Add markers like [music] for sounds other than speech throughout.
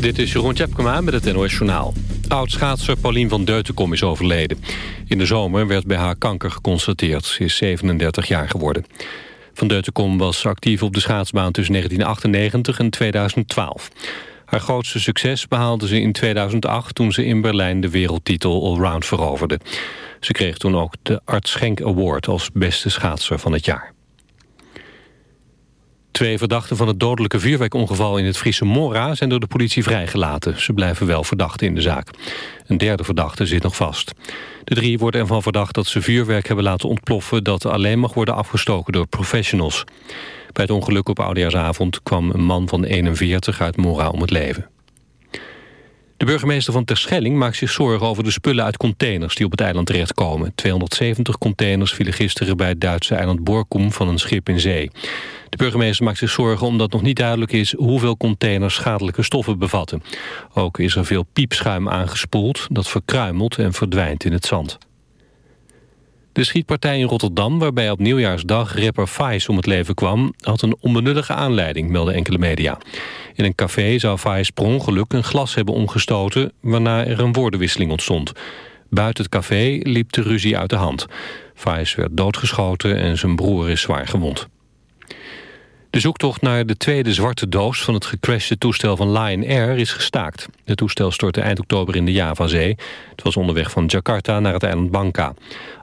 Dit is Jeroen Tjepkema met het NOS Journaal. Oud-schaatser Paulien van Deutenkom is overleden. In de zomer werd bij haar kanker geconstateerd. Ze is 37 jaar geworden. Van Deutenkom was actief op de schaatsbaan tussen 1998 en 2012. Haar grootste succes behaalde ze in 2008... toen ze in Berlijn de wereldtitel allround veroverde. Ze kreeg toen ook de Art Schenk Award als beste schaatser van het jaar. Twee verdachten van het dodelijke vuurwerkongeval in het Friese Mora... zijn door de politie vrijgelaten. Ze blijven wel verdachten in de zaak. Een derde verdachte zit nog vast. De drie worden ervan verdacht dat ze vuurwerk hebben laten ontploffen... dat alleen mag worden afgestoken door professionals. Bij het ongeluk op Oudejaarsavond kwam een man van 41 uit Mora om het leven. De burgemeester van Terschelling maakt zich zorgen over de spullen uit containers die op het eiland terechtkomen. 270 containers vielen gisteren bij het Duitse eiland Borkum van een schip in zee. De burgemeester maakt zich zorgen omdat nog niet duidelijk is hoeveel containers schadelijke stoffen bevatten. Ook is er veel piepschuim aangespoeld dat verkruimelt en verdwijnt in het zand. De schietpartij in Rotterdam, waarbij op nieuwjaarsdag rapper Faiz om het leven kwam... had een onbenullige aanleiding, melden enkele media. In een café zou Faiz per ongeluk een glas hebben omgestoten... waarna er een woordenwisseling ontstond. Buiten het café liep de ruzie uit de hand. Faiz werd doodgeschoten en zijn broer is zwaar gewond. De zoektocht naar de tweede zwarte doos van het gecrashte toestel van Lion Air is gestaakt. Het toestel stortte eind oktober in de Javazee. Het was onderweg van Jakarta naar het eiland Bangka.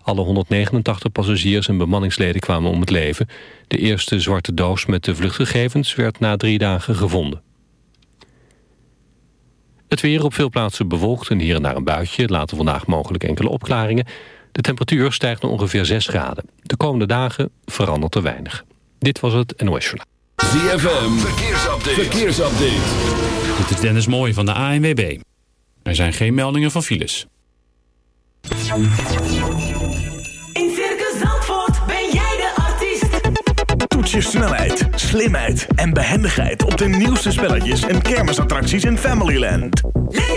Alle 189 passagiers en bemanningsleden kwamen om het leven. De eerste zwarte doos met de vluchtgegevens werd na drie dagen gevonden. Het weer op veel plaatsen bewolkt en hier en daar een buitje. Later vandaag mogelijk enkele opklaringen. De temperatuur stijgt naar ongeveer 6 graden. De komende dagen verandert er weinig. Dit was het NOS Journaal. ZFM, verkeersupdate. verkeersupdate. Dit is Dennis Mooij van de ANWB. Er zijn geen meldingen van files. In Circus Zandvoort ben jij de artiest. Toets je snelheid, slimheid en behendigheid op de nieuwste spelletjes en kermisattracties in Familyland. Leef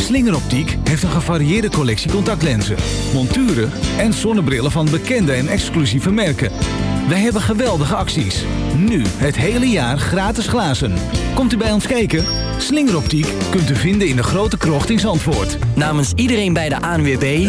Slingeroptiek heeft een gevarieerde collectie contactlenzen, monturen en zonnebrillen van bekende en exclusieve merken. Wij hebben geweldige acties. Nu het hele jaar gratis glazen. Komt u bij ons kijken? Slingeroptiek kunt u vinden in de grote krocht in Zandvoort. Namens iedereen bij de ANWB...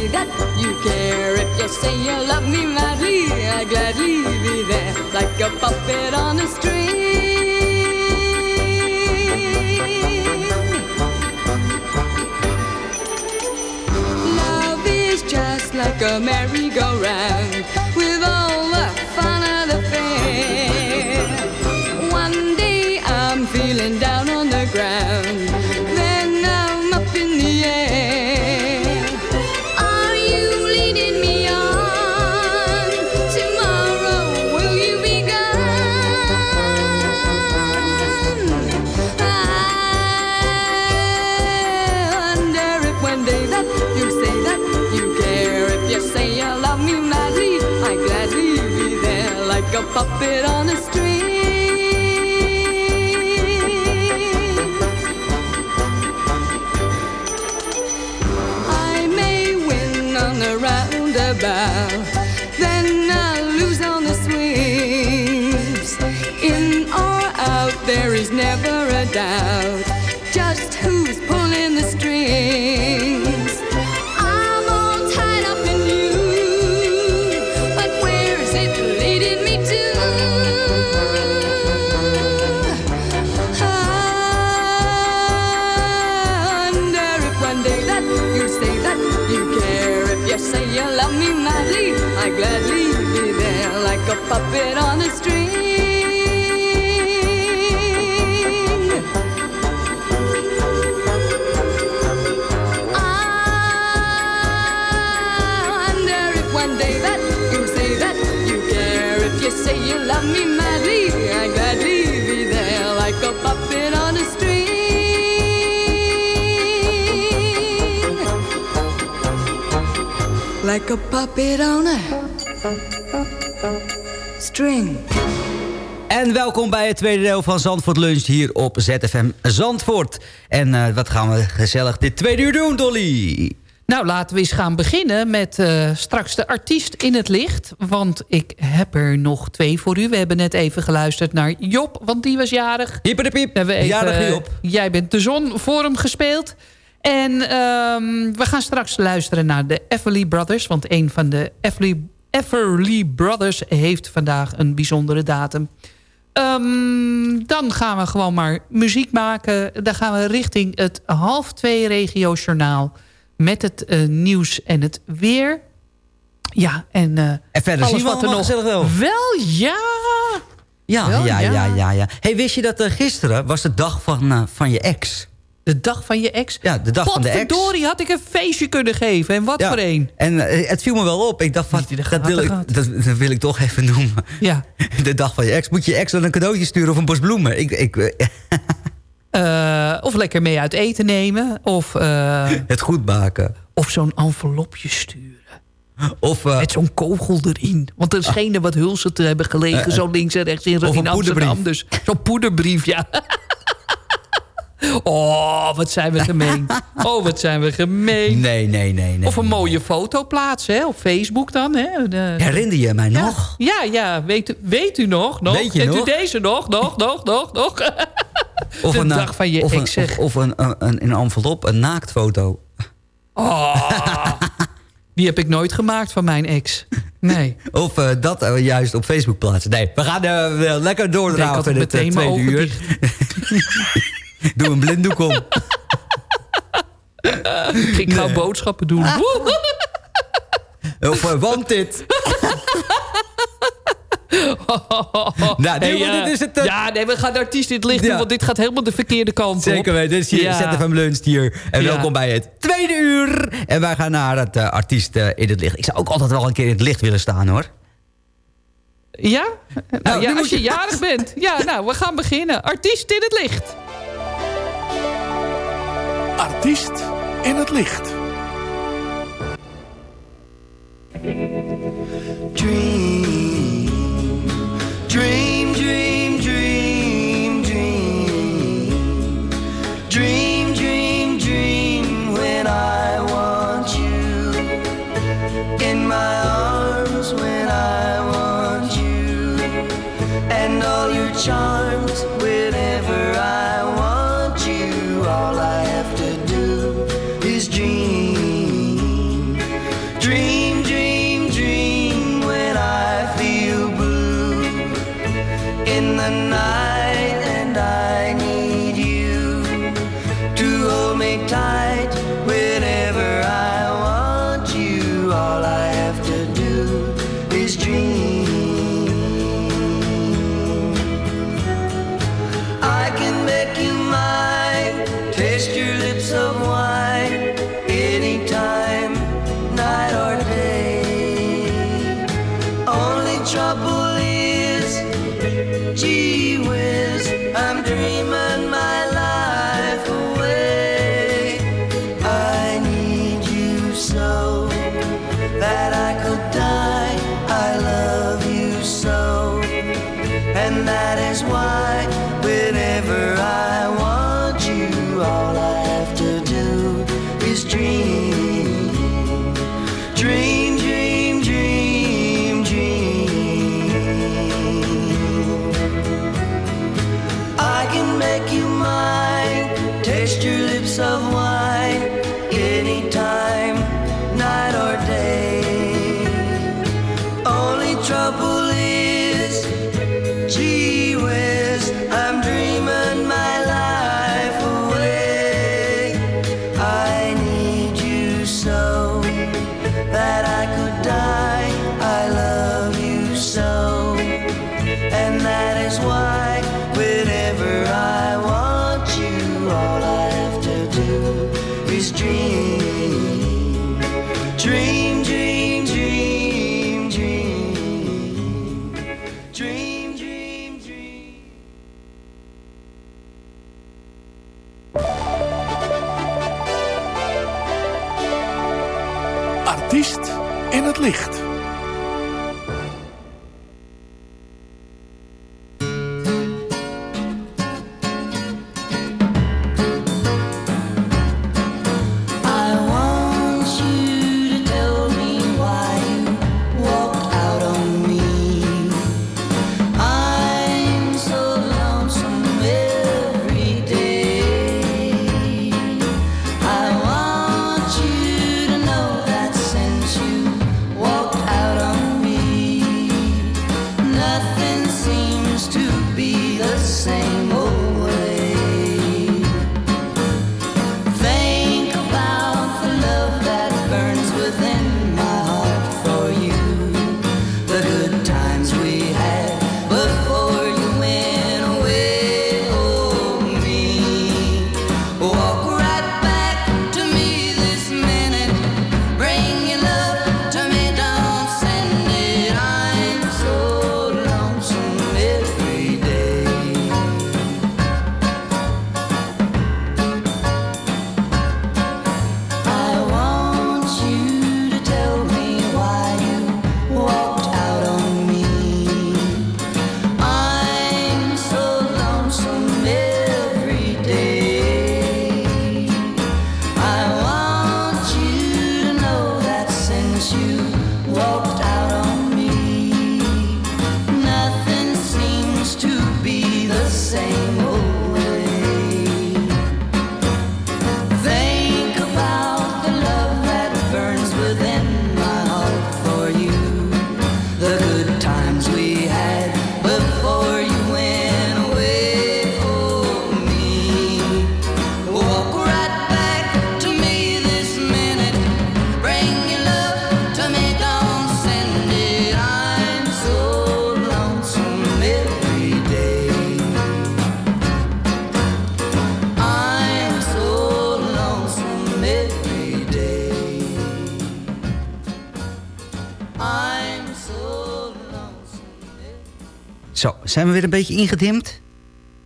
Say that you care. If you say you love me madly, I'd gladly be there like a puppet on a string. La like a merry-go-round puppet on a string. Like a puppet on a string. En welkom bij het tweede deel van Zandvoort Lunch hier op ZFM Zandvoort. En eh, wat gaan we gezellig dit tweede uur doen, Dolly? Nou, laten we eens gaan beginnen met eh, straks de artiest in het licht. Want ik heb er nog twee voor u. We hebben net even geluisterd naar Job, want die was jarig. Hyper de piep, Hebben we even, jarige eh, Job. Jij bent de zon voor hem gespeeld. En ehm, we gaan straks luisteren naar de Everly Brothers. Want een van de Everly, Everly Brothers heeft vandaag een bijzondere datum. Ehm, dan gaan we gewoon maar muziek maken. Dan gaan we richting het half twee regio journaal. Met het eh, nieuws en het weer. Ja, en, eh, En verder alles zien we wat er nog... wel. Wel, ja. Ja, Wel, ja, ja, ja. ja, Hey, wist je dat eh, gisteren was de dag van, van je ex? De dag van je ex? Ja, de dag van de ex. Potverdorie, had ik een feestje kunnen geven. En wat Ja. voor een? En eh, het viel me wel op. Ik dacht van, dat wil, ik, dat, dat wil ik toch even noemen. Ja. [laughs] De dag van je ex. Moet je je ex dan een cadeautje sturen of een bos bloemen? Ik, ik, [laughs] eh, of lekker mee uit eten nemen. Of, eh, [laughs] het goed maken. of zo'n envelopje sturen. Of, eh, Met zo'n kogel erin. Want er schenen wat hulsen te hebben gelegen. Zo links en rechts in, in Amsterdam. Dus zo'n poederbrief, ja. Oh, wat zijn we gemeen. Oh, wat zijn we gemeen. nee, nee, nee. nee Of een mooie foto plaatsen, hè, op Facebook dan. Hè. De- Herinner je mij ja. nog? Ja, ja. Weet, u- weet u nog? nog? Weet je Kent nog? u deze nog? Nog, nog, nog, nog? [laughs] Of een, eh, dag van je of een, ex, zeg. Of, of een, een, een, in een envelop, een naaktfoto. Oh, [laughs] die heb ik nooit gemaakt van mijn ex. Nee. [laughs] Of eh, dat eh, juist op Facebook plaatsen. Nee, we gaan eh, wel lekker had in het eh, tweede uur. Doe een blinddoek om. Ik ga boodschappen doen. Of uh, want dit. [laughs] nou, Hey, dit, dit is het... eh, ja, nee, we gaan de artiest in het licht doen, want dit gaat helemaal de verkeerde kant op. Zeker weten. Dit is hier Ja. ZFM Lunch hier. En Ja. welkom bij het tweede uur. En wij gaan naar het eh, artiest in het licht. Ik zou ook altijd wel een keer in het licht willen staan, hoor. Ja? Nou, ja, als je je- jarig bent. Ja, nou, we gaan beginnen. Artiest in het licht. Artiest in het licht. Dream, I zijn we weer een beetje ingedimd?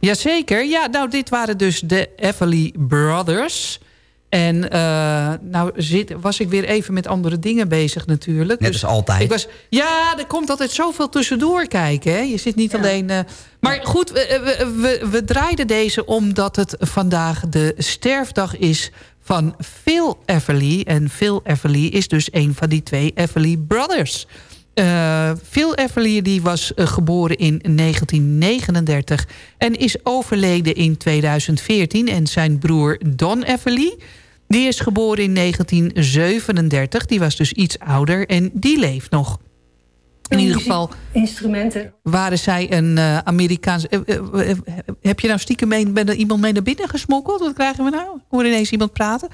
Jazeker. Ja, nou, dit waren dus de Everly Brothers. En eh, nou zit, was ik weer even met andere dingen bezig natuurlijk. Net Dus als altijd. Ik was, ja, er komt altijd zoveel tussendoor kijken. Hè? Je zit niet alleen... eh, maar goed, we, we, we, we draaiden deze omdat het vandaag de sterfdag is van Phil Everly. En Phil Everly is dus een van die twee Everly Brothers. Eh, Phil Everly die was eh, geboren in 1939 en is overleden in 2014. En zijn broer Don Everly, die is geboren in 1937. Die was dus iets ouder en die leeft nog. In ieder geval Instrumenten. waren zij een eh, Amerikaans... eh, eh, heb je nou stiekem mee, ben er iemand mee naar binnen gesmokkeld? Wat krijgen we nou? Ik hoor ineens iemand praten.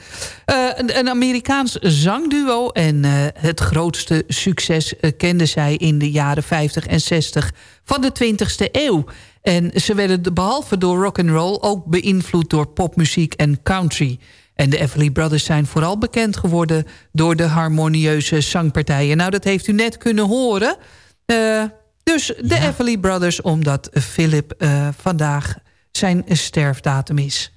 Een, een Amerikaans zangduo. En het grootste succes kenden zij in de jaren 50 en 60 van de 20e eeuw. En ze werden de- behalve door rock and roll ook beïnvloed door popmuziek en country. En de Everly Brothers zijn vooral bekend geworden... door de harmonieuze zangpartijen. Nou, dat heeft u net kunnen horen. Eh, dus de Everly Brothers, omdat Philip eh, vandaag zijn sterfdatum is.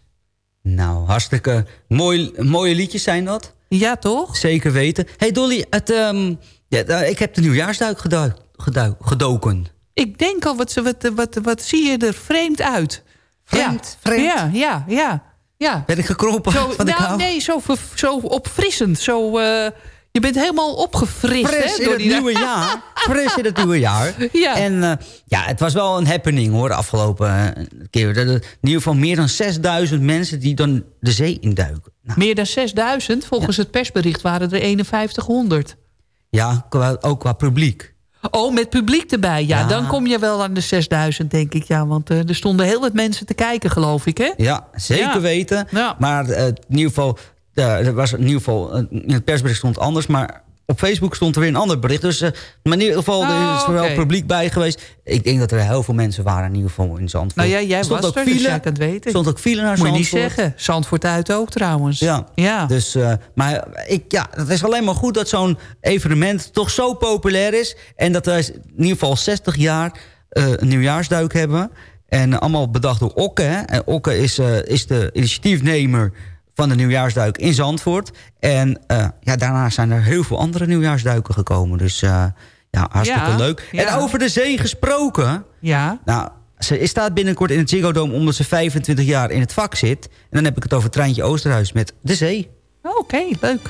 Nou, hartstikke mooi, mooie liedjes zijn dat. Ja, toch? Zeker weten. hey Dolly, het, ehm, ja, ik heb de nieuwjaarsduik gedu- gedu- gedoken. Ik denk al, wat, wat, wat, wat zie je er vreemd uit. Vreemd, ja. vreemd. Ja, ja, ja. Ja. Ben ik gekropen Zo, van de nou, kou? nee, zo, zo opfrissend. Zo, eh, je bent helemaal opgefrist. Fris hè, in door het die- nieuwe jaar. Fris in het nieuwe jaar. [laughs] Ja. En eh, ja, het was wel een happening hoor, de afgelopen eh, keer. Er- er- In ieder geval meer dan 6000 mensen die dan de zee induiken. Meer dan 6000. Volgens het persbericht waren er 5100. Ja, ook qua publiek. Oh, met publiek erbij. Ja, Ja. dan kom je wel aan de 6000, denk ik. Ja, want eh, er stonden heel wat mensen te kijken, geloof ik, hè? Ja, zeker Ja. weten. Ja. Maar eh, in ieder geval, er was in ieder geval, in het persbericht stond anders, maar op Facebook stond er weer een ander bericht. Dus eh, maar in ieder geval Oh, er is er wel publiek bij geweest. Ik denk dat er heel veel mensen waren in ieder geval in Zandvoort. Nou ja, jij Stond was ook er, dus file. het weten. stond ook file naar Moet je niet Zandvoort. zeggen. Zandvoort uit ook trouwens. Ja, ja. Dus, eh, maar ik, ja, het is alleen maar goed dat zo'n evenement toch zo populair is. En dat we in ieder geval 60 jaar eh, een nieuwjaarsduik hebben. En allemaal bedacht door Okke. Hè? En Okke is, is de initiatiefnemer van de nieuwjaarsduik in Zandvoort. En eh, ja, daarna zijn er heel veel andere nieuwjaarsduiken gekomen. Dus eh, ja, hartstikke Ja, leuk. ja. En over de zee gesproken... Ja. Nou, ze staat binnenkort in het Ziggo Dome omdat ze 25 jaar in het vak zit. En dan heb ik het over Treintje Oosterhuis met de zee. Oh, Oké, leuk.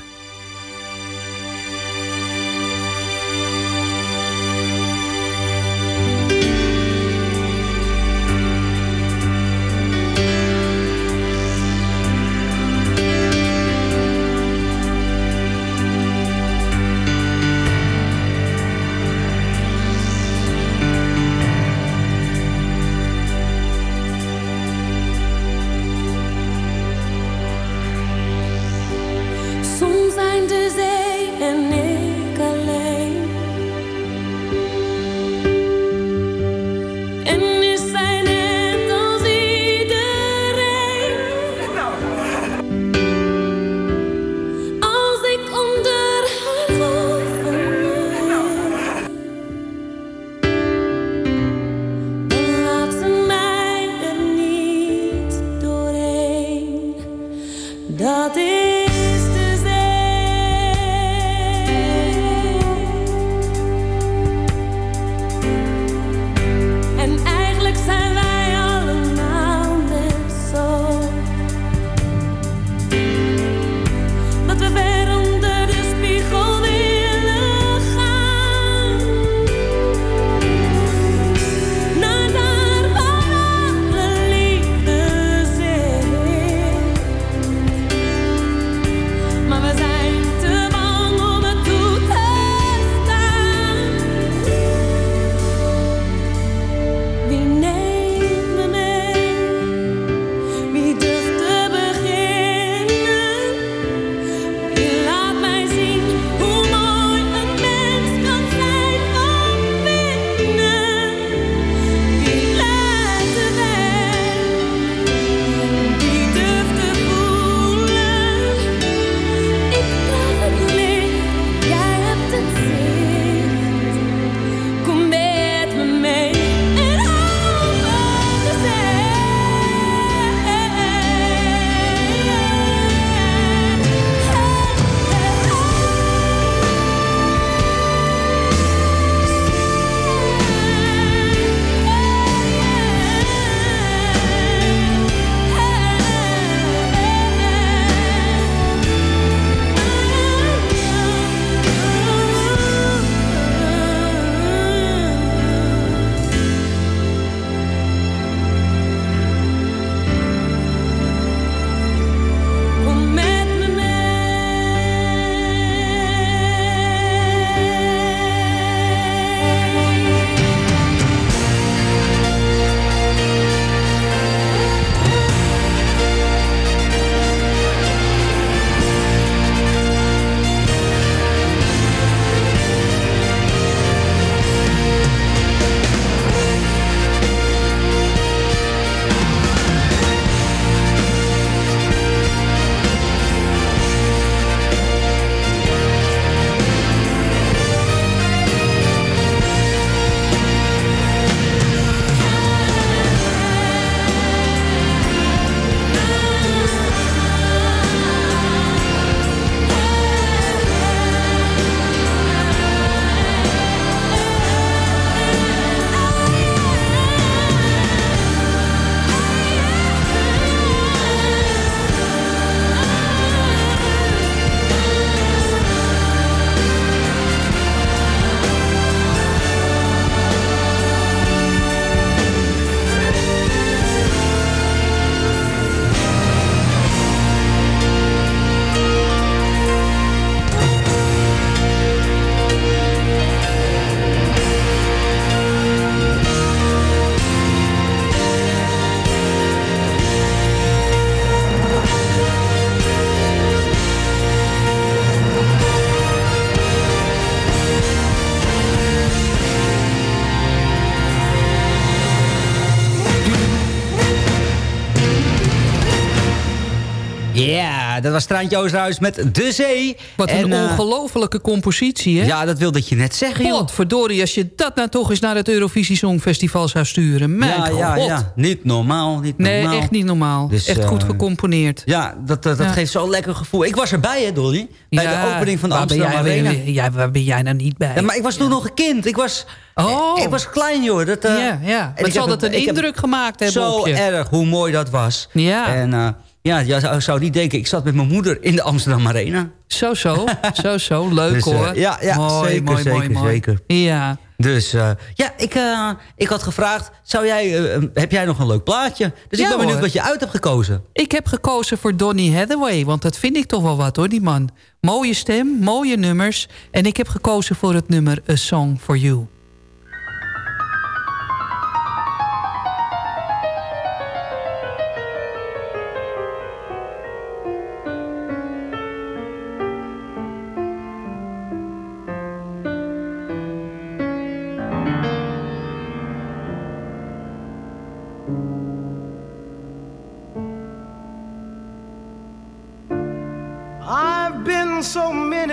Was Treintje Oosterhuis met De Zee. Wat een En, eh, ongelofelijke compositie, hè? Ja, dat wilde je net zeggen, joh. Verdorie, als je dat nou toch eens naar het Eurovisie Songfestival zou sturen. Mijn ja, ja, god. ja. Niet normaal, niet Nee, normaal. echt niet normaal. Dus, echt goed eh, gecomponeerd. Ja, dat, dat, dat Ja. geeft zo'n lekker gevoel. Ik was erbij, hè, Dolly? Bij Ja, de opening van de Amsterdam jij, Arena. Ja, waar ben jij nou niet bij? Ja, maar ik was toen nog een kind. Ik was, Oh. ik was klein, joh. Dat, eh, ja, ja. Maar ik zal dat een heb indruk gemaakt hebben Zo op je? erg, hoe mooi dat was. Ja. En eh, ja, je zou, zou niet denken, ik zat met mijn moeder in de Amsterdam Arena. Zo, zo. [laughs] zo, zo. Leuk Dus, eh, hoor. ja, ja, mooi, zeker, mooi, zeker, mooi, zeker. Ja. Dus eh, ja, ik, eh, ik had gevraagd, zou jij, eh, heb jij nog een leuk plaatje? Dus Ja, ik ben benieuwd hoor. wat je uit hebt gekozen. Ik heb gekozen voor Donny Hathaway, want dat vind ik toch wel wat hoor, die man. Mooie stem, mooie nummers. En ik heb gekozen voor het nummer A Song For You.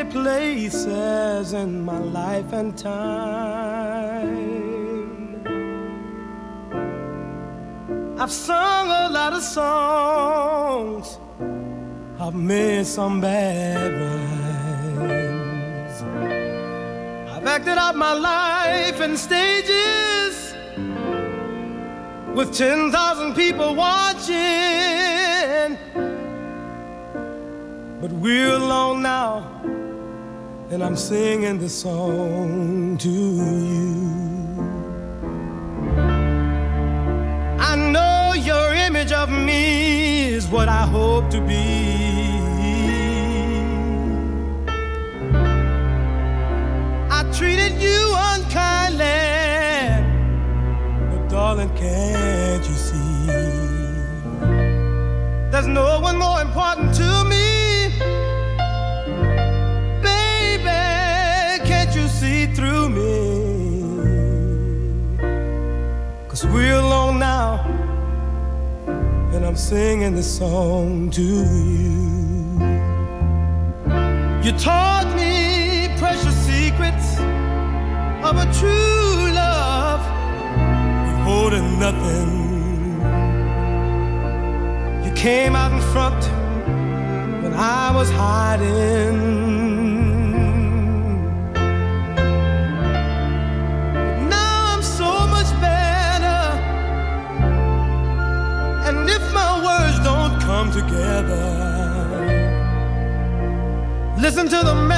Many places in my life and time. I've sung a lot of songs. I've made some bad rhymes. I've acted out my life in stages with 10,000 people watching. But we're alone now, and I'm singing this song to you. I know your image of me is what I hope to be. I treated you unkindly, but darling, can't you see? There's no one more important to I'm singing this song to you. You taught me precious secrets of a true love, withholding nothing. You came out in front when I was hiding. Listen to the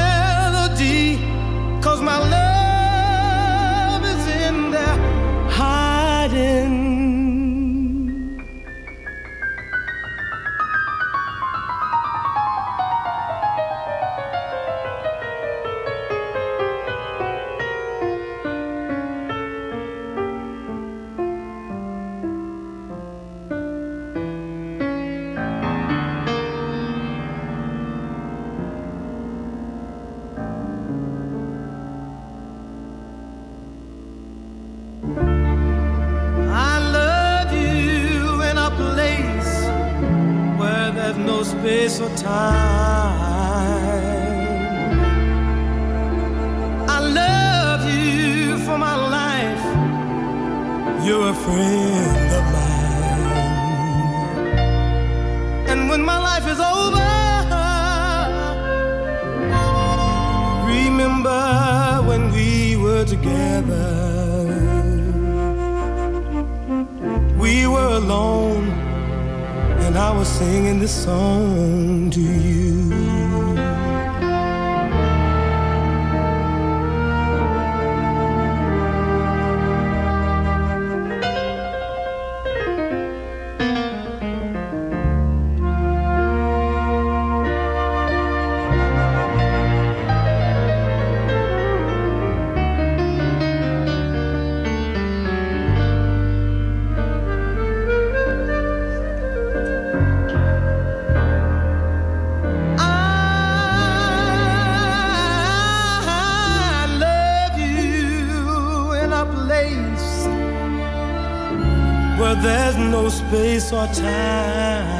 there's no space or time.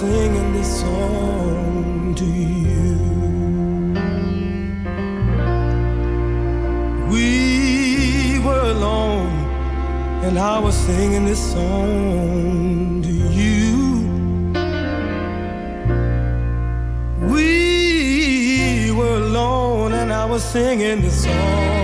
Singing this song to you. We were alone and I was singing this song to you. We were alone and I was singing this song.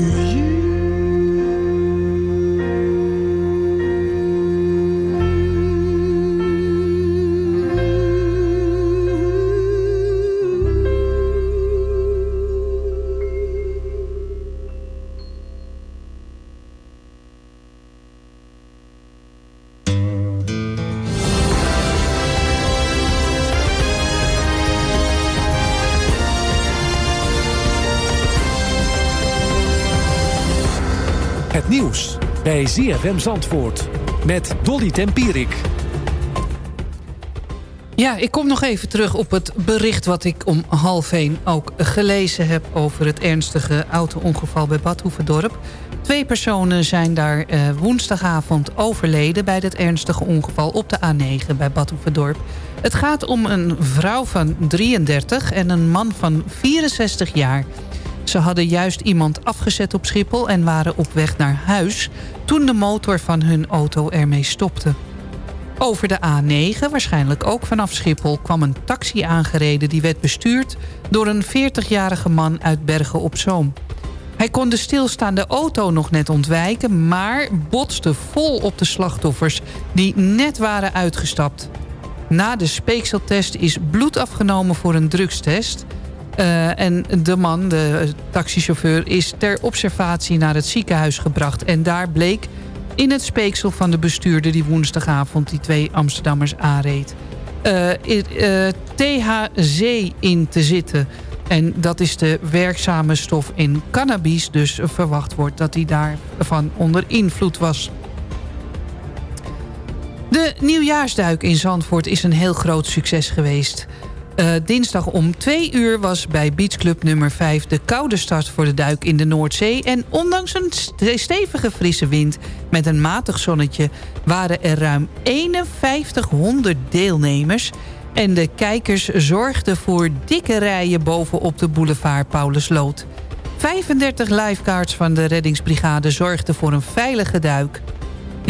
To bij ZFM Zandvoort met Dolly Tempierik. Ja, ik kom nog even terug op het bericht wat ik om half één ook gelezen heb... over het ernstige auto-ongeval bij Badhoevedorp. Twee personen zijn daar eh, woensdagavond overleden... bij dit ernstige ongeval op de A9 bij Badhoevedorp. Het gaat om een vrouw van 33 en een man van 64 jaar... Ze hadden juist iemand afgezet op Schiphol en waren op weg naar huis... toen de motor van hun auto ermee stopte. Over de A9, waarschijnlijk ook vanaf Schiphol... kwam een taxi aangereden die werd bestuurd... door een 40-jarige man uit Bergen op Zoom. Hij kon de stilstaande auto nog net ontwijken... maar botste vol op de slachtoffers die net waren uitgestapt. Na de speekseltest is bloed afgenomen voor een drugstest... Uh, en de man, de taxichauffeur, is ter observatie naar het ziekenhuis gebracht. En daar bleek in het speeksel van de bestuurder die woensdagavond die twee Amsterdammers aanreed. Uh, uh, THC in te zitten. En dat is de werkzame stof in cannabis. Dus verwacht wordt dat hij daarvan onder invloed was. De nieuwjaarsduik in Zandvoort is een heel groot succes geweest. Uh, dinsdag om 2 uur was bij Beachclub nummer 5 de koude start voor de duik in de Noordzee. En ondanks een stevige frisse wind met een matig zonnetje... waren er ruim 5100 deelnemers. En de kijkers zorgden voor dikke rijen bovenop de boulevard Paulusloot. 35 lifeguards van de reddingsbrigade zorgden voor een veilige duik.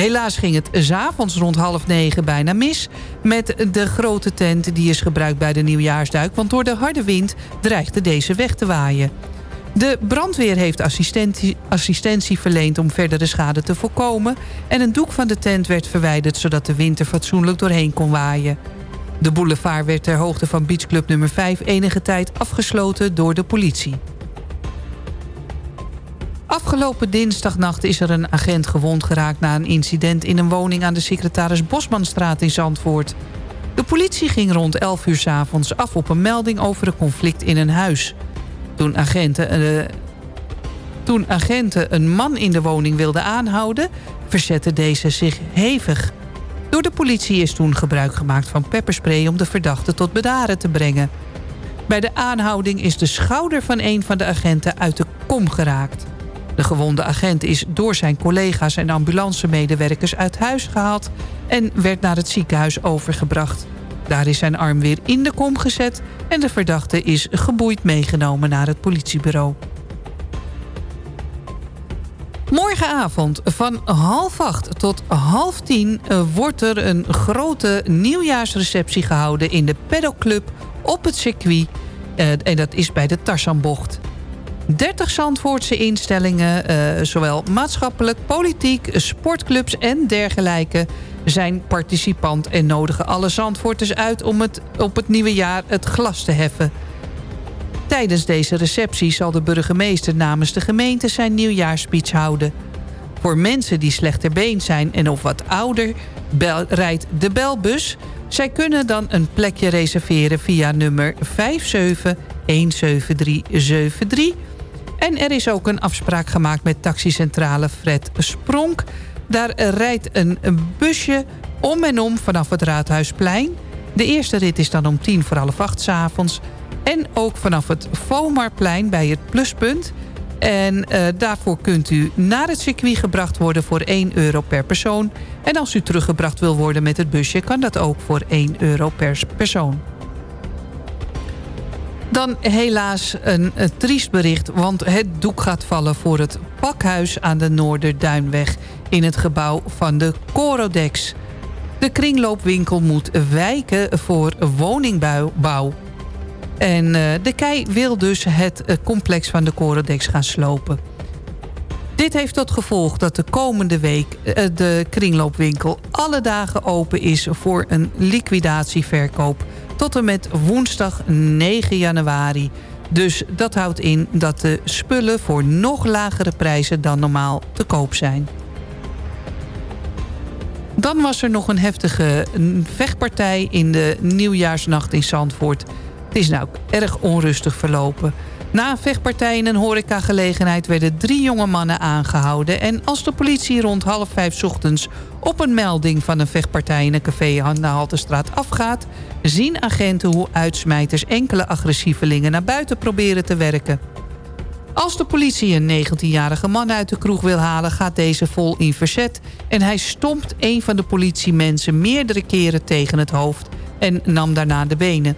Helaas ging het s'avonds rond half negen bijna mis... met de grote tent die is gebruikt bij de nieuwjaarsduik... want door de harde wind dreigde deze weg te waaien. De brandweer heeft assistentie, assistentie verleend om verdere schade te voorkomen... en een doek van de tent werd verwijderd... zodat de wind er fatsoenlijk doorheen kon waaien. De boulevard werd ter hoogte van beachclub nummer 5 enige tijd afgesloten door de politie. Afgelopen dinsdagnacht is er een agent gewond geraakt... na een incident in een woning aan de secretaris Bosmanstraat in Zandvoort. De politie ging rond 11 uur s avonds af op een melding over een conflict in een huis. Toen agenten, uh, toen agenten een man in de woning wilden aanhouden... verzette deze zich hevig. Door de politie is toen gebruik gemaakt van pepperspray... om de verdachte tot bedaren te brengen. Bij de aanhouding is de schouder van een van de agenten uit de kom geraakt. De gewonde agent is door zijn collega's en ambulancemedewerkers uit huis gehaald... en werd naar het ziekenhuis overgebracht. Daar is zijn arm weer in de kom gezet... en de verdachte is geboeid meegenomen naar het politiebureau. Morgenavond van half acht tot half tien... wordt er een grote nieuwjaarsreceptie gehouden... in de Paddock Club op het circuit. En dat is bij de Tarzanbocht. 30 Zandvoortse instellingen, uh, zowel maatschappelijk, politiek, sportclubs en dergelijke, zijn participant en nodigen alle Zandvoorters uit om het op het nieuwe jaar het glas te heffen. Tijdens deze receptie zal de burgemeester namens de gemeente zijn nieuwjaarspeech houden. Voor mensen die slechter been zijn en of wat ouder... Bel, rijdt de belbus. Zij kunnen dan een plekje reserveren via nummer 5717373. En er is ook een afspraak gemaakt met taxicentrale Fred Spronk. Daar rijdt een busje om en om vanaf het Raadhuisplein. De eerste rit is dan om tien voor half acht s avonds. En ook vanaf het Vomarplein bij het Pluspunt. En uh, daarvoor kunt u naar het circuit gebracht worden voor 1 euro per persoon. En als u teruggebracht wil worden met het busje... kan dat ook voor 1 euro per persoon. Dan helaas een, een triest bericht, want het doek gaat vallen voor het pakhuis aan de Noorderduinweg in het gebouw van de Corodex. De kringloopwinkel moet wijken voor woningbouw. En uh, de KEI wil dus het uh, complex van de Corodex gaan slopen. Dit heeft tot gevolg dat de komende week uh, de kringloopwinkel alle dagen open is voor een liquidatieverkoop tot en met woensdag 9 januari. Dus dat houdt in dat de spullen voor nog lagere prijzen dan normaal te koop zijn. Dan was er nog een heftige vechtpartij in de nieuwjaarsnacht in Zandvoort. Het is nou erg onrustig verlopen. Na een vechtpartij in een horecagelegenheid werden drie jonge mannen aangehouden... en als de politie rond half vijf ochtends op een melding van een vechtpartij... in een café aan de Haltestraat afgaat... zien agenten hoe uitsmijters enkele agressievelingen naar buiten proberen te werken. Als de politie een 19-jarige man uit de kroeg wil halen... gaat deze vol in verzet en hij stompt een van de politiemensen... meerdere keren tegen het hoofd en nam daarna de benen.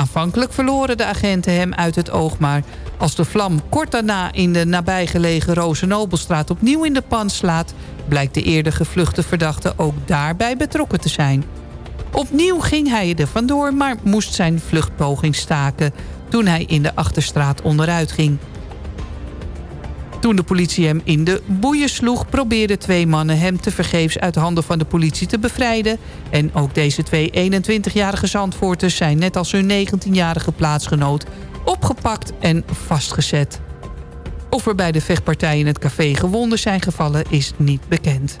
Aanvankelijk verloren de agenten hem uit het oog... maar als de vlam kort daarna in de nabijgelegen Rozenobelstraat opnieuw in de pan slaat... blijkt de eerder gevluchte verdachte ook daarbij betrokken te zijn. Opnieuw ging hij er vandoor, maar moest zijn vluchtpoging staken... toen hij in de achterstraat onderuit ging. Toen de politie hem in de boeien sloeg... probeerden twee mannen hem tevergeefs uit handen van de politie te bevrijden. En ook deze twee 21-jarige Zandvoorters zijn net als hun 19-jarige plaatsgenoot... opgepakt en vastgezet. Of er bij de vechtpartij in het café gewonden zijn gevallen is niet bekend.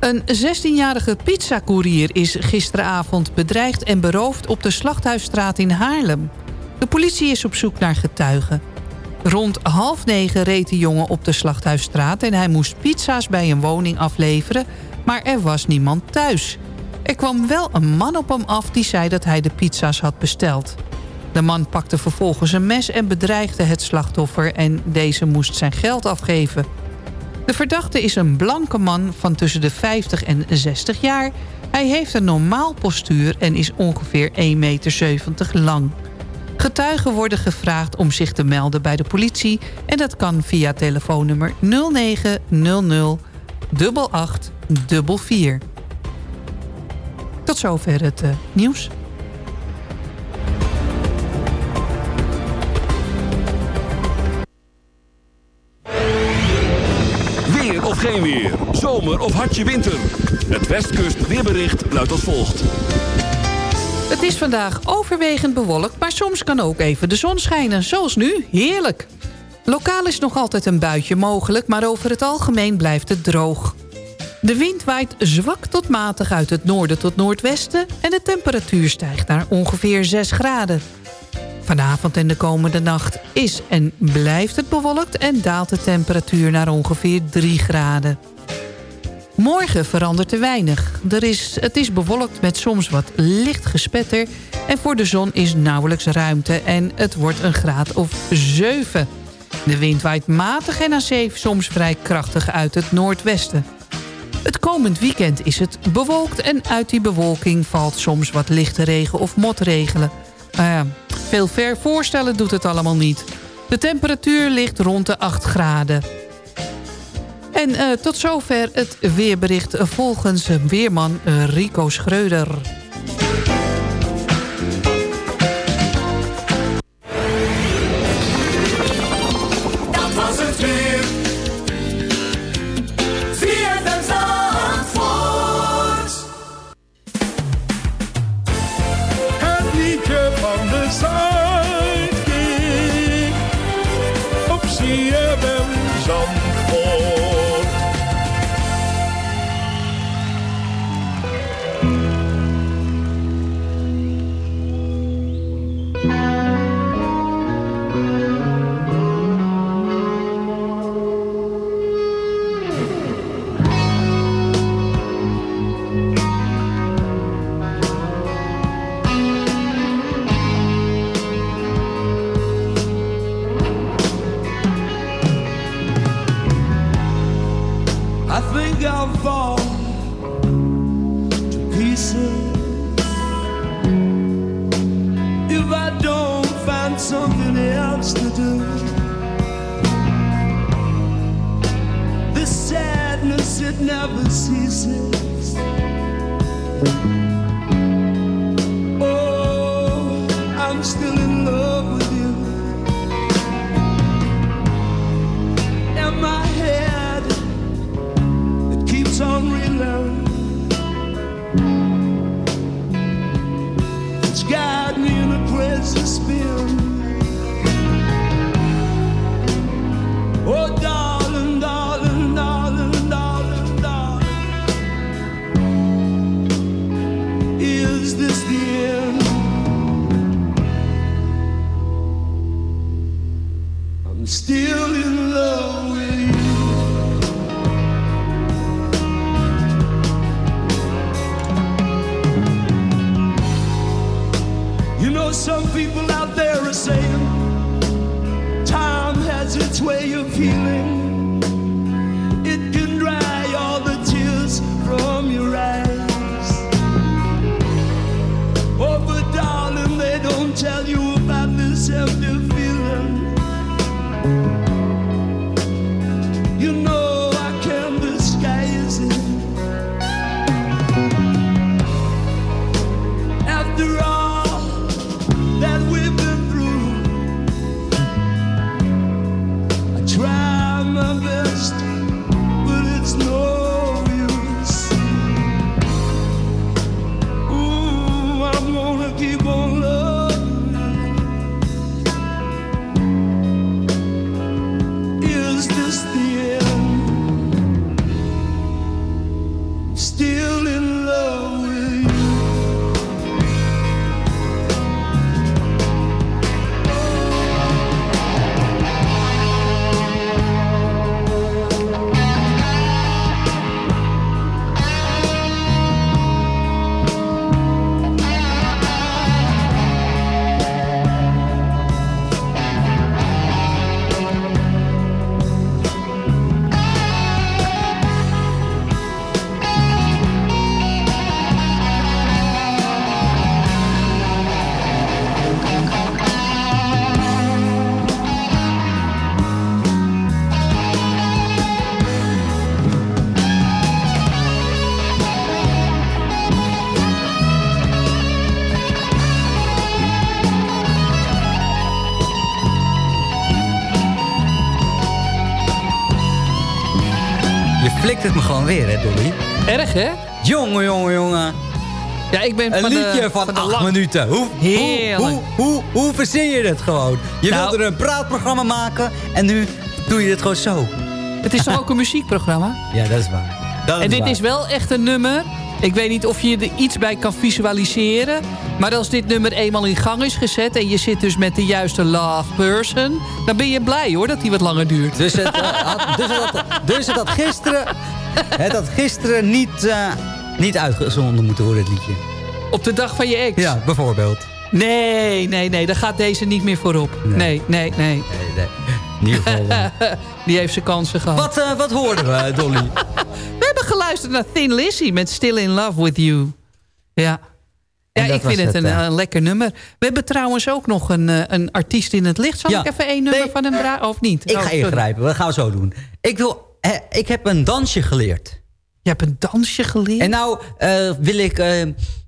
Een 16-jarige pizzacourier is gisteravond bedreigd en beroofd op de Slachthuisstraat in Haarlem. De politie is op zoek naar getuigen. Rond half negen reed de jongen op de Slachthuisstraat... en hij moest pizza's bij een woning afleveren, maar er was niemand thuis. Er kwam wel een man op hem af die zei dat hij de pizza's had besteld. De man pakte vervolgens een mes en bedreigde het slachtoffer... en deze moest zijn geld afgeven. De verdachte is een blanke man van tussen de 50 en 60 jaar. Hij heeft een normaal postuur en is ongeveer 1,70 meter lang. Getuigen worden gevraagd om zich te melden bij de politie... en dat kan via telefoonnummer 0900 8844. Tot zover het uh, nieuws. Weer of geen weer, zomer of hartje winter. Het Westkust weerbericht luidt als volgt. Het is vandaag overwegend bewolkt, maar soms kan ook even de zon schijnen. Zoals nu, heerlijk. Lokaal is nog altijd een buitje mogelijk, maar over het algemeen blijft het droog. De wind waait zwak tot matig uit het noorden tot noordwesten... en de temperatuur stijgt naar ongeveer 6 graden. Vanavond en de komende nacht is en blijft het bewolkt... en daalt de temperatuur naar ongeveer 3 graden. Morgen verandert er weinig. Er is, het is bewolkt met soms wat licht gespetter... en voor de zon is nauwelijks ruimte en het wordt een graad of 7. De wind waait matig en aan zee soms vrij krachtig uit het noordwesten. Het komend weekend is het bewolkt en uit die bewolking valt soms wat lichte regen of motregelen. Uh, veel ver voorstellen doet het allemaal niet. De temperatuur ligt rond de 8 graden. En uh, tot zover het weerbericht volgens weerman Rico Schreuder. Hè, Dolly? Erg, hè? Jongen, jongen, jongen. Ja, ik ben Een van liedje de, van, de acht lang- minuten. Hoe. Hoe, hoe, hoe, hoe verzin je het gewoon? Je Nou- wilde er een praatprogramma maken en nu doe je het gewoon zo. Het is toch ook een [laughs] muziekprogramma? Ja, dat is waar. Dat en dit waar. is wel echt een nummer. Ik weet niet of je er iets bij kan visualiseren. Maar als dit nummer eenmaal in gang is gezet... en je zit dus met de juiste love person... dan ben je blij hoor dat die wat langer duurt. Dus het, eh, had, dus, het had, [laughs] dus het had gisteren, [laughs] het had gisteren niet, eh, niet uitgezonden moeten worden, het liedje. Op de dag van je ex? Ja, bijvoorbeeld. Nee, nee, nee. Daar gaat deze niet meer voorop. Nee, nee, nee. Nee, nee. In ieder geval... eh, [laughs] Die heeft zijn kansen gehad. wat, eh, wat hoorden we, Dolly? [laughs] We hebben geluisterd naar Thin Lizzy met Still in Love with You. Ja. Ja, ik vind het het, een, een lekker nummer. We hebben trouwens ook nog een, een artiest in het licht. Zal Ja. ik even één nummer Nee. van hem draaien? Of niet? Ik Oh, ga sorry. ingrijpen, dat gaan we zo doen. Ik, wil, ik heb een dansje geleerd. Je hebt een dansje geleerd? En nou eh, wil, ik, eh,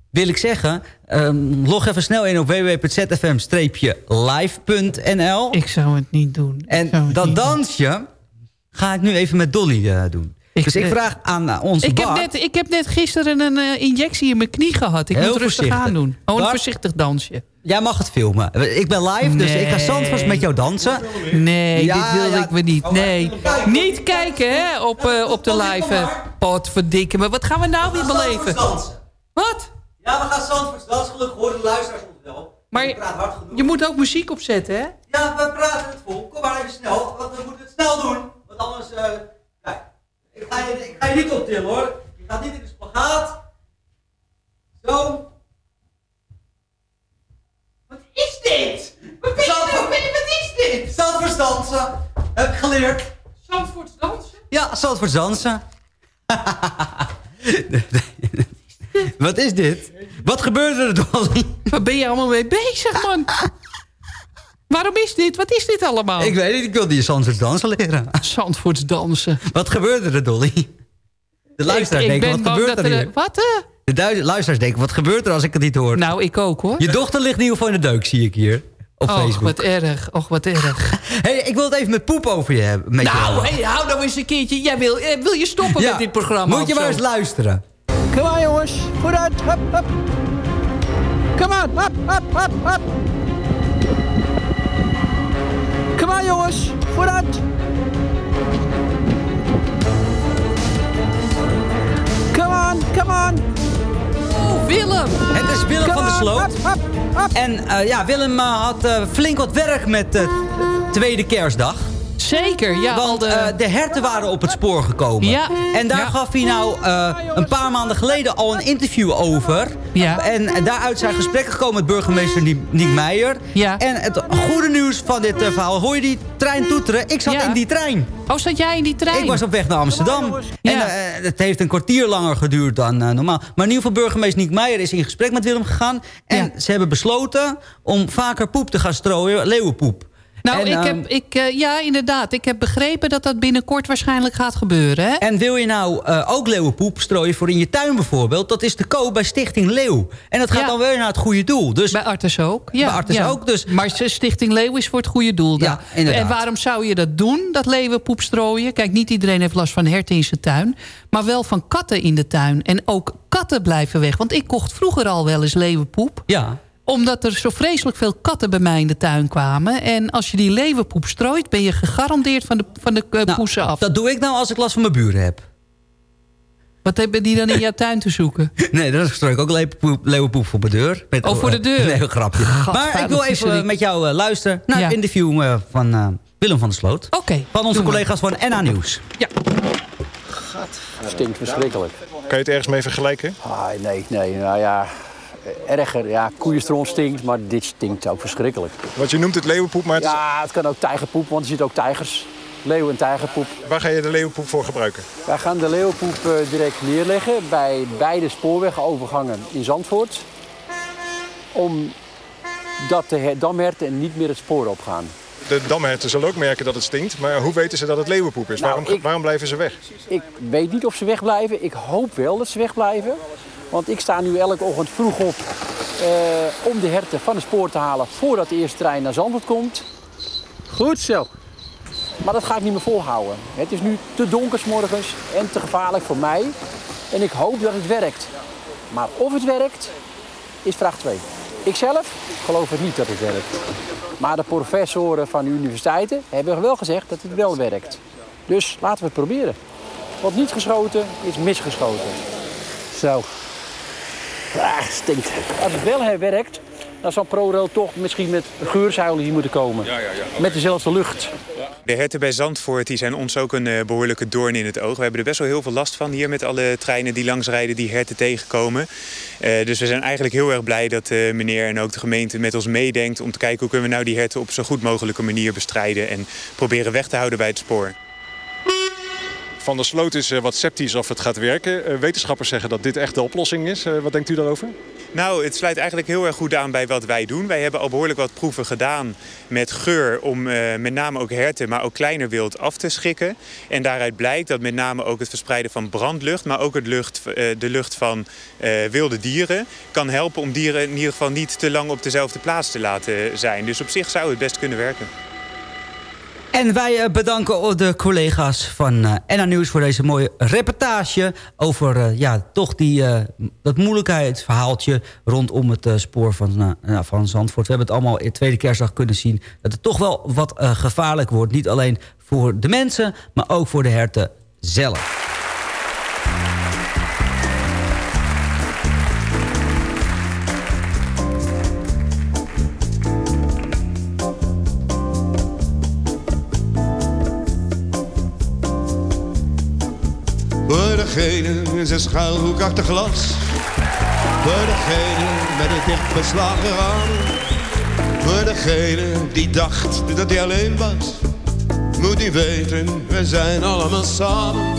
wil ik zeggen... ehm, log even snel in op www.zfm-live.nl. Ik zou het niet doen. En dat doen. dansje ga ik nu even met Dolly eh, doen. Dus ik eh, vraag aan onze Ik heb, net, ik heb net gisteren een eh, injectie in mijn knie gehad. Ik Heel moet rustig aan doen. Oh, een voorzichtig dansje. Jij mag het filmen. Ik ben live, dus ik ga. Zandvoors met jou dansen. Nee, Ja, dit wilde ja. ik me niet. Nee. Niet kijken hè, op, eh, op de live. Potverdikke. Maar wat gaan we nou weer beleven? Wat? Ja, we gaan Zandvoors dansen. Gelukkig horen de luisteraars ons wel. Maar Ik genoeg. je moet ook muziek opzetten, hè? Ja, we praten het vol. Kom maar even snel, want we moeten het snel doen. Want anders, ik ga, je, ik ga je niet optillen hoor. Je gaat niet in de spagaat. Zo. Wat is dit? Wat is, wat is dit? Zandvoorts dansen. Heb ik geleerd. Zandvoorts dansen? Ja, Zandvoorts dansen. [laughs] Wat is dit? Wat gebeurde er, Dolly? Waar ben je allemaal mee bezig, man? [laughs] Waarom is dit? Wat is dit allemaal? Ik weet niet, ik wilde je Zandvoorts dansen leren. Zandvoorts dansen. Wat gebeurde er, Dolly? De luisteraars ik denken, wat gebeurt er er- hier? Wat, eh? De luisteraars denken, wat gebeurt er als ik het niet hoor? Nou, ik ook, hoor. Je dochter ligt in ieder geval in de deuk, zie ik hier. Op Och, Facebook. wat erg. Och, wat erg. [laughs] hey, ik wil het even met poep over je hebben. Nou, hey, hou nou eens een keertje. Jij wil, eh, wil je stoppen Ja, met dit programma? Moet je maar eens luisteren. Kom aan jongens, vooruit, hop, hop. Kom aan, hop, hop, hop, hop. Aan jongens, vooruit. Come on, come on. Oh, Willem. Het is Willem Come van der Sloot. En eh, ja, Willem eh, had eh, flink wat werk met de tweede kerstdag. Zeker, ja. Want de- eh, de herten waren op het spoor gekomen. Ja. En daar Ja. gaf hij nou eh, een paar maanden geleden al een interview over. Ja. En daaruit zijn gesprekken gekomen met burgemeester Nie- Niek Meijer. Ja. En het goede nieuws van dit eh, verhaal. Hoor je die trein toeteren? Ik zat Ja. in die trein. Oh, zat jij in die trein? Ik was op weg naar Amsterdam. En eh, het heeft een kwartier langer geduurd dan eh, normaal. Maar in ieder geval burgemeester Niek Meijer is in gesprek met Willem gegaan. En ze hebben besloten om vaker poep te gaan strooien. Leeuwenpoep. Nou, En, ik ehm, heb, ik, eh, ja, inderdaad. Ik heb begrepen dat dat binnenkort waarschijnlijk gaat gebeuren. Hè? En wil je nou eh, ook leeuwenpoep strooien voor in je tuin bijvoorbeeld... dat is te koop bij Stichting Leeuw. En dat gaat Ja. dan weer naar het goede doel. Dus Bij Artes ook. Ja, Bij Artes ja. ook, dus- Maar Stichting Leeuw is voor het goede doel. Ja, inderdaad. En waarom zou je dat doen, dat leeuwenpoep strooien? Kijk, niet iedereen heeft last van herten in zijn tuin. Maar wel van katten in de tuin. En ook katten blijven weg. Want ik kocht vroeger al wel eens leeuwenpoep. ja, Omdat er zo vreselijk veel katten bij mij in de tuin kwamen. En als je die leeuwenpoep strooit... ben je gegarandeerd van de, van de eh, nou, poesen af. dat doe ik nou als ik last van mijn buren heb. Wat hebben die dan in jouw tuin te zoeken? [laughs] Nee, dan strooi ik ook leeuwenpoep, leeuwenpoep voor mijn deur. Met, Oh, voor de deur? [laughs] Nee, een grapje. maar ik wil even met jou eh, luisteren naar Ja. het interview eh, van eh, Willem van der Sloot. Oké. Van onze collega's van NA Nieuws. Stinkt verschrikkelijk. Kan je het ergens mee vergelijken? Ah, nee, nee, nou ja, erger. Ja, koeienstron stinkt, maar dit stinkt ook verschrikkelijk. Want je noemt het leeuwenpoep, maar het is- Ja, het kan ook tijgerpoep, want er zitten ook tijgers. Leeuw- en tijgerpoep. waar ga je de leeuwenpoep voor gebruiken? Wij gaan de leeuwpoep eh, direct neerleggen bij beide spoorwegovergangen in Zandvoort. Omdat de her- damherten niet meer het spoor opgaan. De damherten zullen ook merken dat het stinkt, maar hoe weten ze dat het leeuwenpoep is? Nou, waarom, ik- waarom blijven ze weg? Ik weet niet of ze wegblijven. Ik hoop wel dat ze wegblijven. Want ik sta nu elke ochtend vroeg op eh, om de herten van het spoor te halen voordat de eerste trein naar Zandvoort komt. Goed zo. Maar dat ga ik niet meer volhouden. Het is nu te donker 's morgens en te gevaarlijk voor mij. En ik hoop dat het werkt. Maar of het werkt, is vraag 2. Ik zelf geloof het niet dat het werkt. Maar de professoren van de universiteiten hebben wel gezegd dat het wel werkt. Dus laten we het proberen. Want niet geschoten is misgeschoten. Zo. Ah, stinkt. Als het wel hè, werkt, dan zal ProRail toch misschien met geurzuilen hier moeten komen. Met dezelfde lucht. De herten bij Zandvoort die zijn ons ook een eh, behoorlijke doorn in het oog. We hebben er best wel heel veel last van hier met alle treinen die langsrijden die herten tegenkomen. Eh, dus we zijn eigenlijk heel erg blij dat eh, meneer en ook de gemeente met ons meedenkt... om te kijken hoe kunnen we nou die herten op zo goed mogelijke manier bestrijden... en proberen weg te houden bij het spoor. Van der Sloot is eh, wat sceptisch of het gaat werken. Eh, wetenschappers zeggen dat dit echt de oplossing is. Eh, wat denkt u daarover? Nou, het sluit eigenlijk heel erg goed aan bij wat wij doen. Wij hebben al behoorlijk wat proeven gedaan met geur om met name ook herten, maar ook kleiner wild af te schikken. En daaruit blijkt dat met name ook het verspreiden van brandlucht, maar ook het lucht, de lucht van wilde dieren kan helpen om dieren in ieder geval niet te lang op dezelfde plaats te laten zijn. Dus op zich zou het best kunnen werken. En wij eh, bedanken de collega's van eh NA Nieuws voor deze mooie reportage... over eh, ja, toch die, dat moeilijkheidsverhaaltje rondom het spoor van, van Zandvoort. We hebben het allemaal in tweede kerstdag kunnen zien... dat het toch wel wat gevaarlijk wordt. Niet alleen voor de mensen, maar ook voor de herten zelf. degene in zijn schuilhoek achter glas. Voor degene met het dicht beslagen raam. Voor degene die dacht dat hij alleen was. Moet hij weten, we zijn allemaal samen.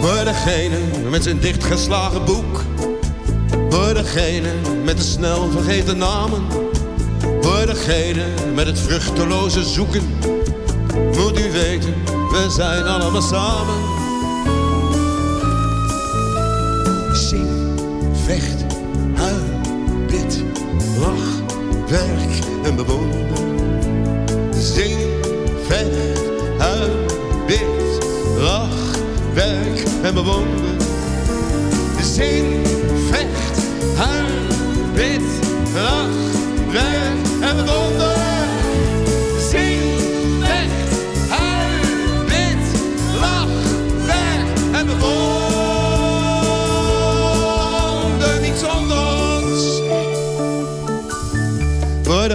Voor degene met zijn dichtgeslagen boek. Voor degene met de snel vergeten namen. Met het vruchteloze zoeken. Moet u weten, we zijn allemaal samen. Zing, vecht, huil, bid, lach, werk en bewonder. Zing, vecht, huil, bid, lach, werk en bewonder. Zing, vecht,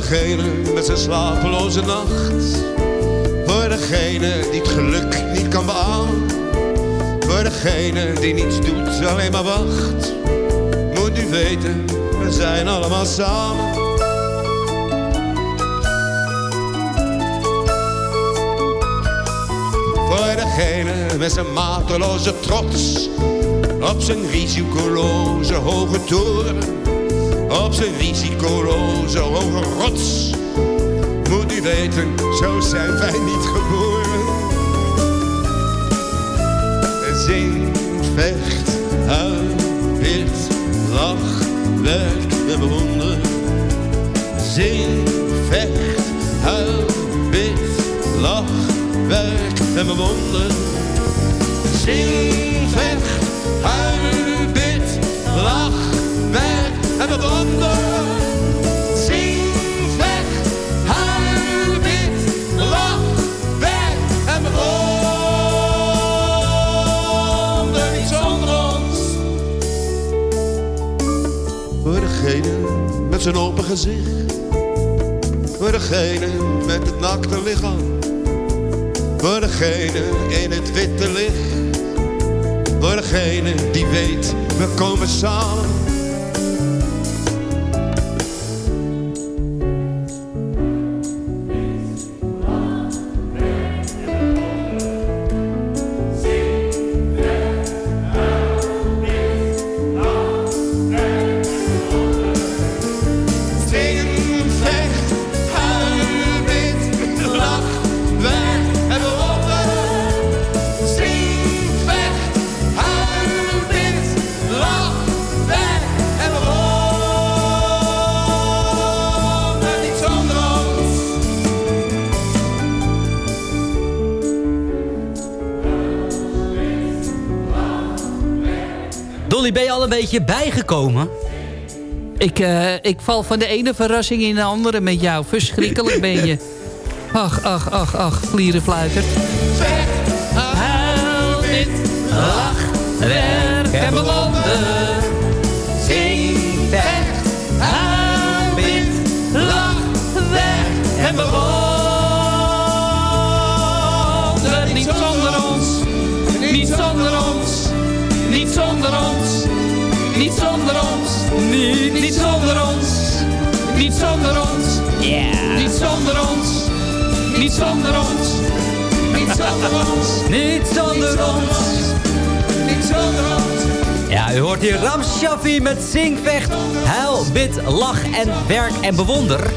degene met zijn slapeloze nacht. Voor degene die het geluk niet kan beamen. Voor degene die niets doet, alleen maar wacht. Moet u weten, we zijn allemaal samen. Voor degene met zijn mateloze trots. Op zijn risicoloze hoge toren. Op zijn risicoloze hoge rots. Moet u weten, zo zijn wij niet geboren. Zing, vecht, huil, wit, lach, werk en bewonder. Zing, vecht, huil, wit, lach, werk en bewonder. Zing, met zijn open gezicht. Voor degene met het nakte lichaam. Voor degene in het witte licht. Voor degene die weet, we komen samen. Beetje bijgekomen? Ik, eh, ik val van de ene verrassing in de andere met jou. Verschrikkelijk ben je. Ach, ach, ach, ach, vlierenfluiter. Huil, wit, lach, werk en bewonder. Zing, vecht, huil, wit, lach, werk en bewonder. Niet zonder ons, niet zonder ons, niet zonder ons, zonder ons, niet, niet zonder ons, niet zonder ons, niet zonder ons, niet zonder ons, niet zonder ons, Niet zonder ons. niet zonder ons. Ja, u hoort hier Ram Shaffi met Zingvecht, Huil, Bid, Lach en Werk en Bewonder.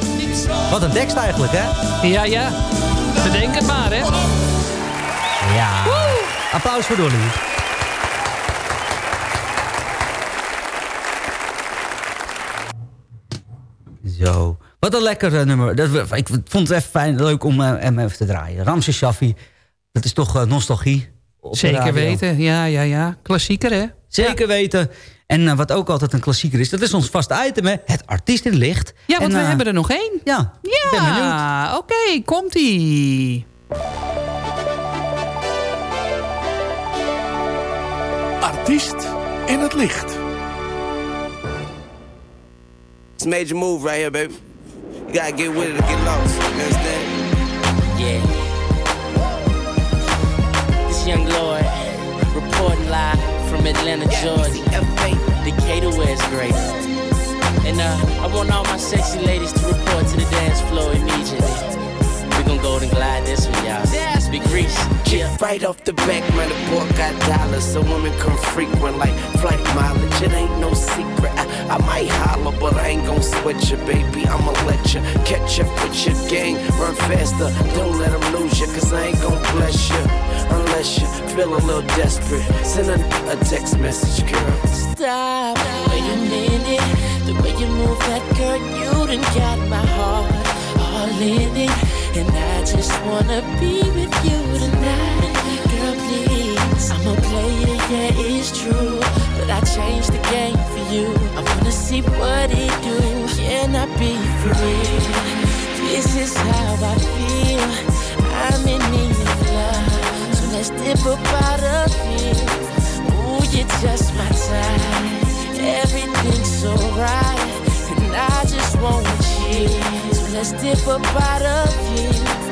Wat een tekst eigenlijk, hè? Ja, ja. Bedenk het maar, hè. Ja. Applaus voor Dolly. Wat een lekker eh, nummer. Dat, ik vond het even fijn, leuk om eh, hem even te draaien. Ramses Shaffi, dat is toch eh, nostalgie? Zeker weten. Ja, ja, ja. Klassieker, hè? Zeker weten. En wat ook altijd een klassieker is, dat is ons vaste item, hè? Het artiest in het licht. Ja, want En, we hebben er nog één. Ja, ben benieuwd. Ja, oké, komt-ie. Artiest in het licht. It's a major move right here, baby. You gotta get with it or get lost. You understand? Yeah. This young Lord reporting live from Atlanta, Georgia. Decatur, where it's great. And uh, I want all my sexy ladies to report to the dance floor immediately. We gon' and glide this one, y'all. Yeah. Right off the back, man, the boy got dollars, so women come frequent like flight mileage. It ain't no secret. I, I might holler, but I ain't gon' sweat you, baby. I'ma let you catch up with your gang. Run faster, don't let them lose you, cause I ain't gon' bless you. Unless you feel a little desperate. Send a, a text message, girl. Stop. Wait a minute. The way you move that girl, you done got my heart all in it. Just wanna be with you tonight. Girl, please. I'm a player, yeah, it's true. But I changed the game for you. I wanna see what it do. Can I be free? This is how I feel. I'm in need of love. So let's dip up out of here. Ooh, you're just my type. Everything's so right. And I just want you. So let's dip up out of here.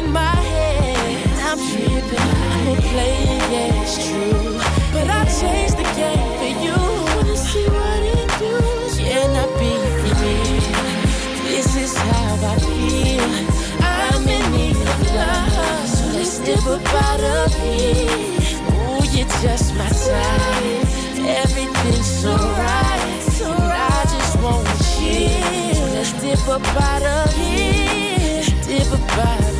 in my head, I'm tripping. I'm a player, yeah, it's true. But I changed the game for you. Wanna see what it do? Can I be free? This is how I feel. I'm in need of love. So let's dip up out of here. Ooh, you're just my type. Everything's so right. And I just want you. So let's dip up out of here. Dip up out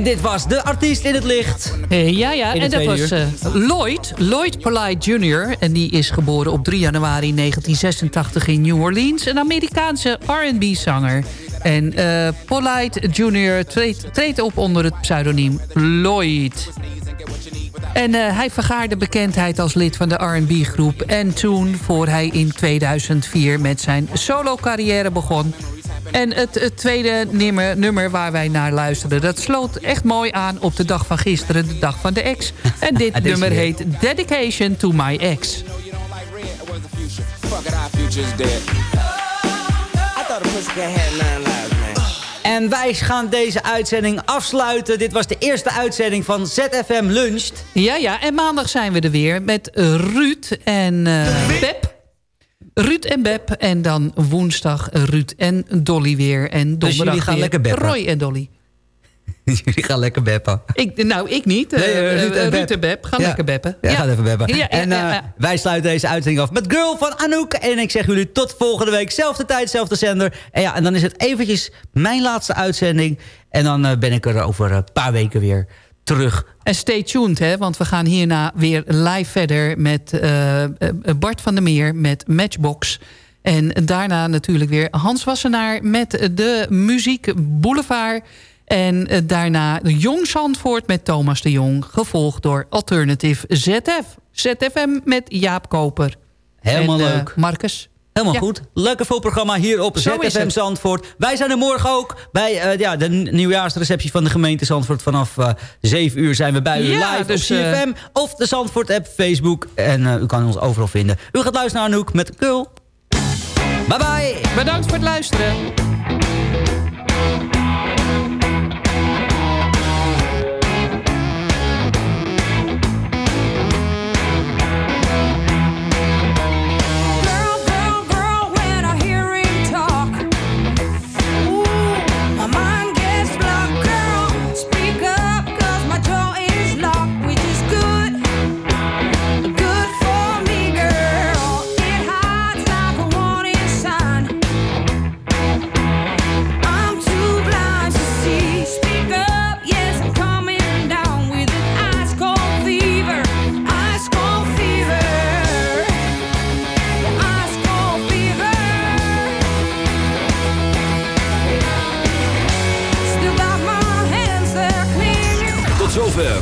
En dit was de artiest in het licht. Eh, ja, ja, en dat was eh, Lloyd, Lloyd Polite Jr. En die is geboren op 3 januari 1986 in New Orleans. Een Amerikaanse R&B-zanger. En eh Polite Jr. treedt, treedt op onder het pseudoniem Lloyd. En hij vergaarde bekendheid als lid van de R&B-groep. En toen, voor hij in 2004 met zijn solo-carrière begon... En het, het tweede nummer, nummer waar wij naar luisterden... dat sloot echt mooi aan op de dag van gisteren, de dag van de ex. En dit [laughs] nummer heet Dedication to My Ex. En wij gaan deze uitzending afsluiten. Dit was de eerste uitzending van ZFM Luncht. Ja, ja, en maandag zijn we er weer met Ruud en eh Beb. Ruud en Beb. En dan woensdag Ruud en Dolly weer. En donderdag Dus jullie gaan weer lekker beppen? Roy en Dolly. [laughs] Jullie gaan lekker beppen. Ik, nou, ik niet. Nee, Eh, eh, Ruud en eh, Beb. en Beb gaan Ja. lekker beppen. Ja, gaat even beppen. Ja, en wij sluiten deze uitzending af met Girl van Anouk. En ik zeg jullie tot volgende week. Zelfde tijd, zelfde zender. En ja, en dan is het eventjes mijn laatste uitzending. En dan ben ik er over een paar weken weer terug. En stay tuned, hè, want we gaan hierna weer live verder met eh, eh, Bart van der Meer met Matchbox. En daarna natuurlijk weer Hans Wassenaar met de Muziek Boulevard. En eh, daarna Jong Zandvoort met Thomas de Jong. Gevolgd door Alternative ZF. ZFM met Jaap Koper. Helemaal En, leuk. Marcus. Helemaal Ja. goed. Lekker veel programma hier op Zo ZFM. Zandvoort. Wij zijn er morgen ook bij eh, ja, de nieuwjaarsreceptie van de gemeente Zandvoort. Vanaf eh 7 uur zijn we bij u Ja, live dus, op eh, CFM of de Zandvoort app, Facebook. En eh, u kan ons overal vinden. U gaat luisteren naar Anouk met Kul. Bye bye. Bedankt voor het luisteren.